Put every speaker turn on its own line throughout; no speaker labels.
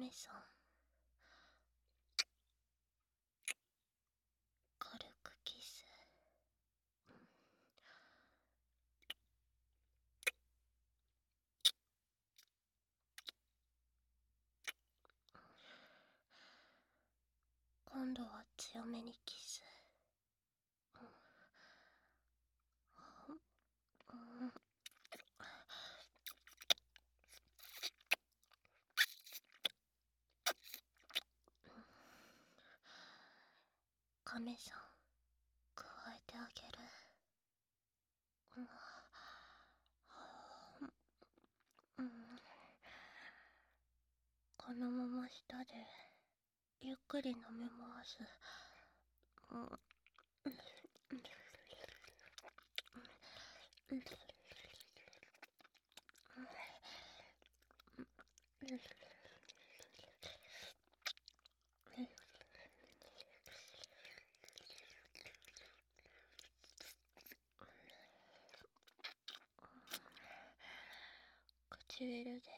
亀さん軽くキス。今度は強めにキスうん亀さん加えてあげるうんうんこのまま舌でゆっくり飲みます。うん唇で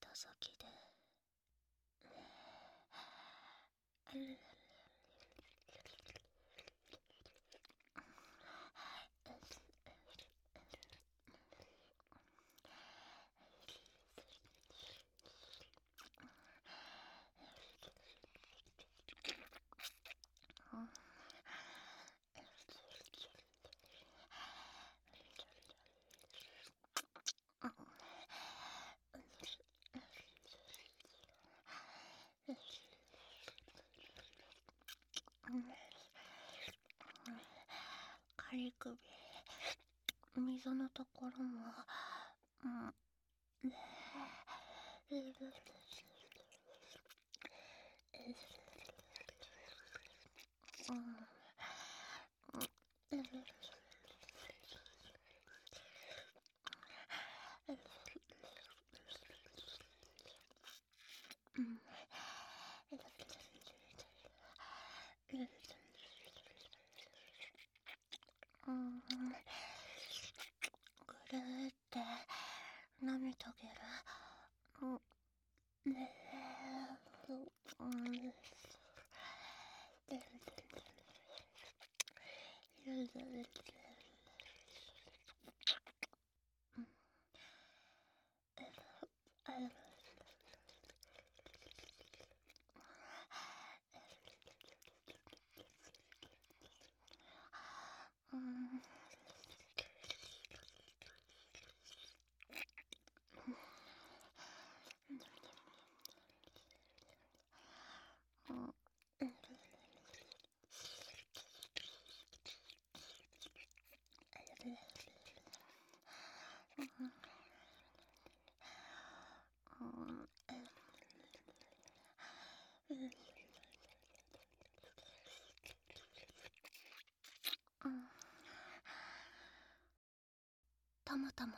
舌先で。仮首溝のところもうんうんぐるーって舐めてあげるうんねえうんうん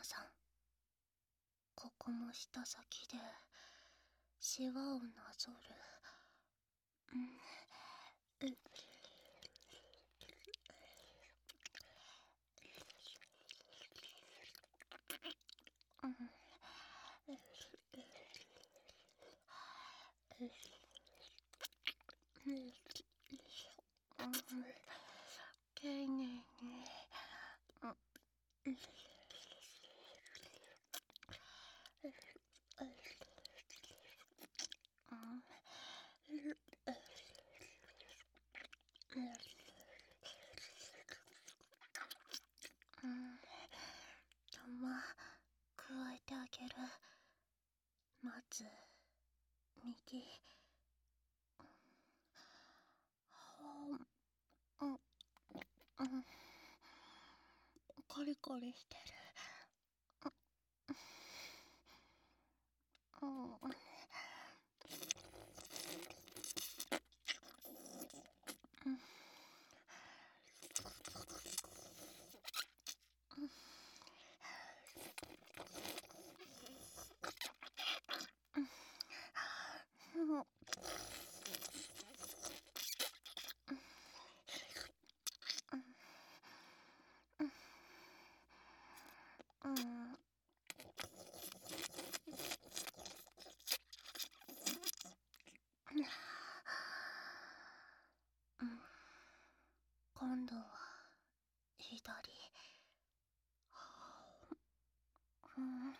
さん。ここも舌先でシワをなぞる。うん。ううん。うん。まず右うんうんコリコリしてる。うん今度は左うん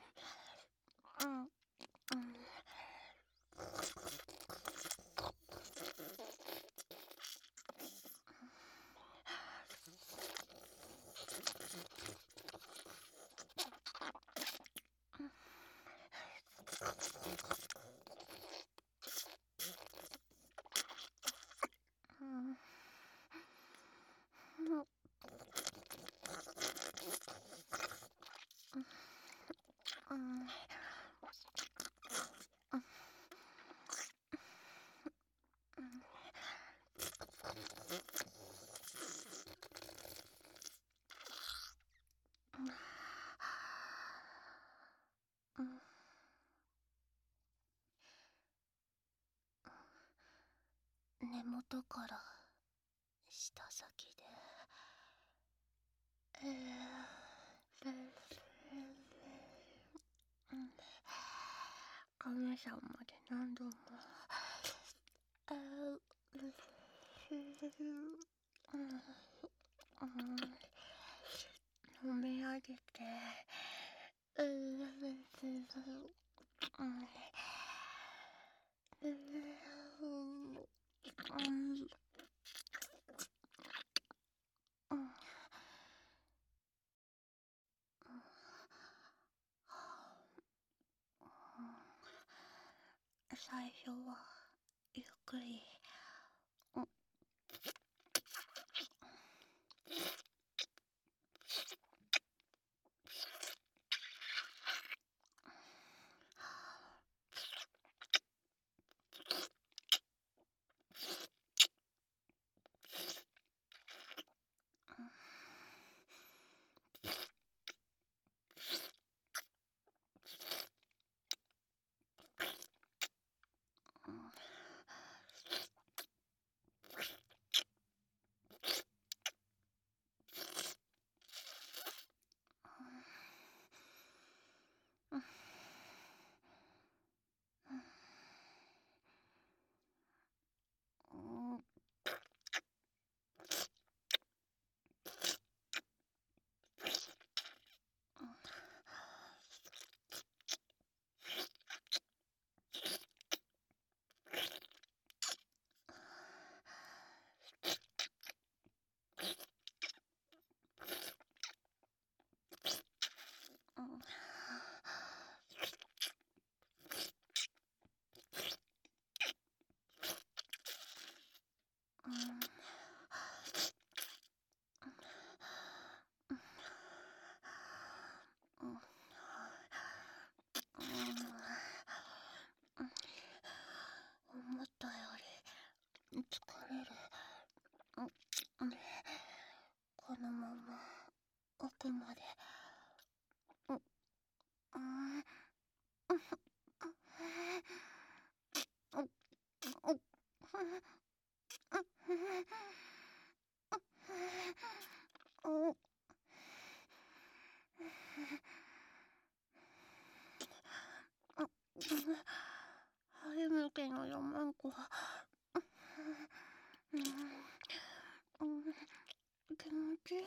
うん根元から舌先でえー、神様で何度もえー、飲み上げてう最初はゆっくり初めての山子は、うん、気持ちいい。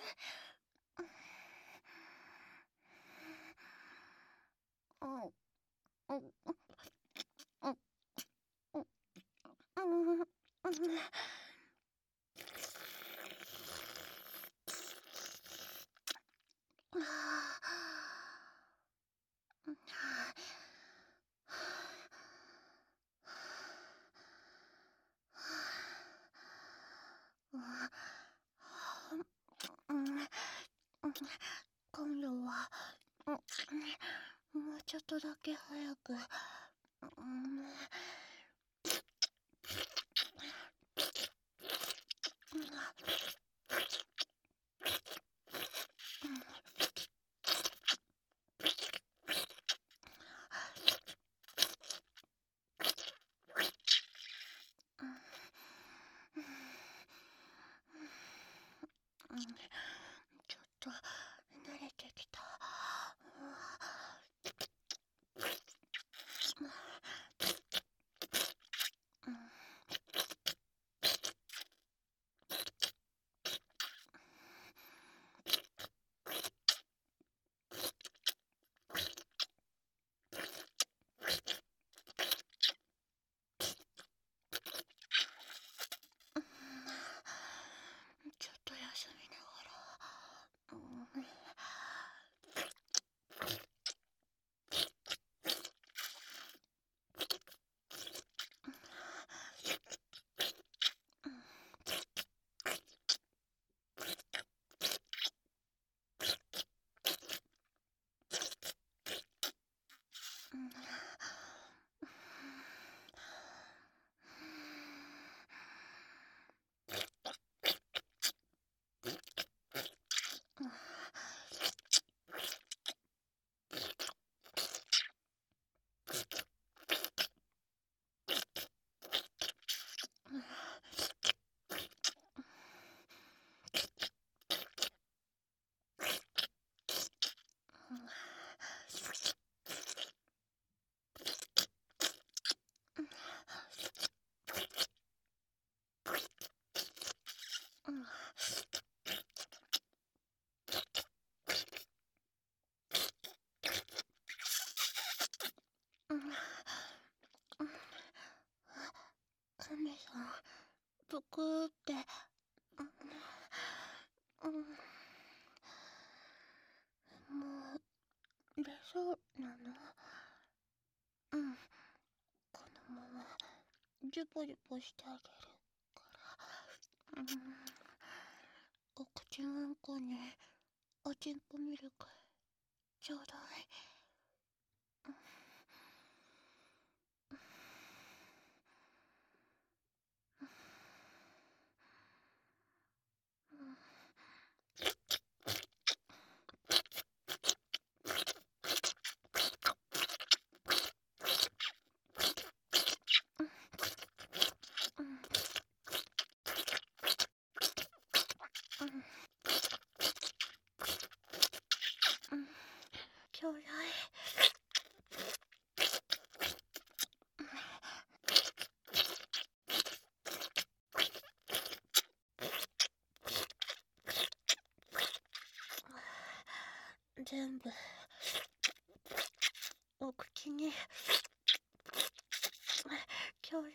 とだけ早く。そうなのうん。このまま、ジュポジュポしてあげるから。うん。お口うんこに、おちんこミルク、ちょうだい。ちょうだい。全部お口にちょうだい。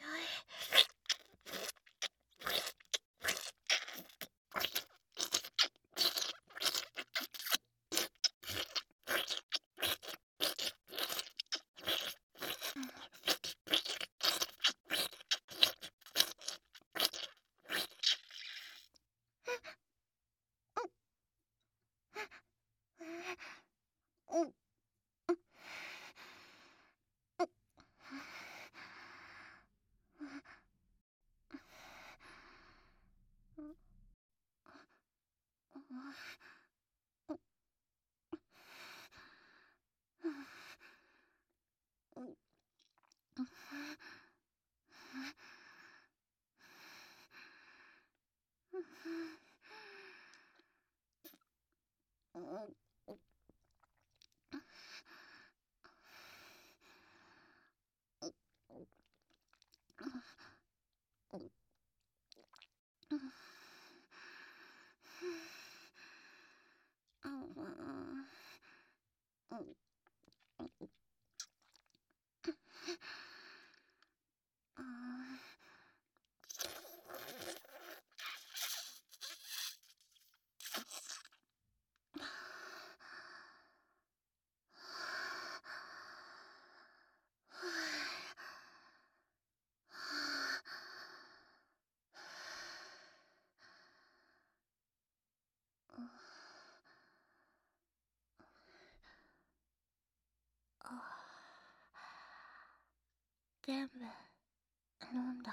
全部飲んだ。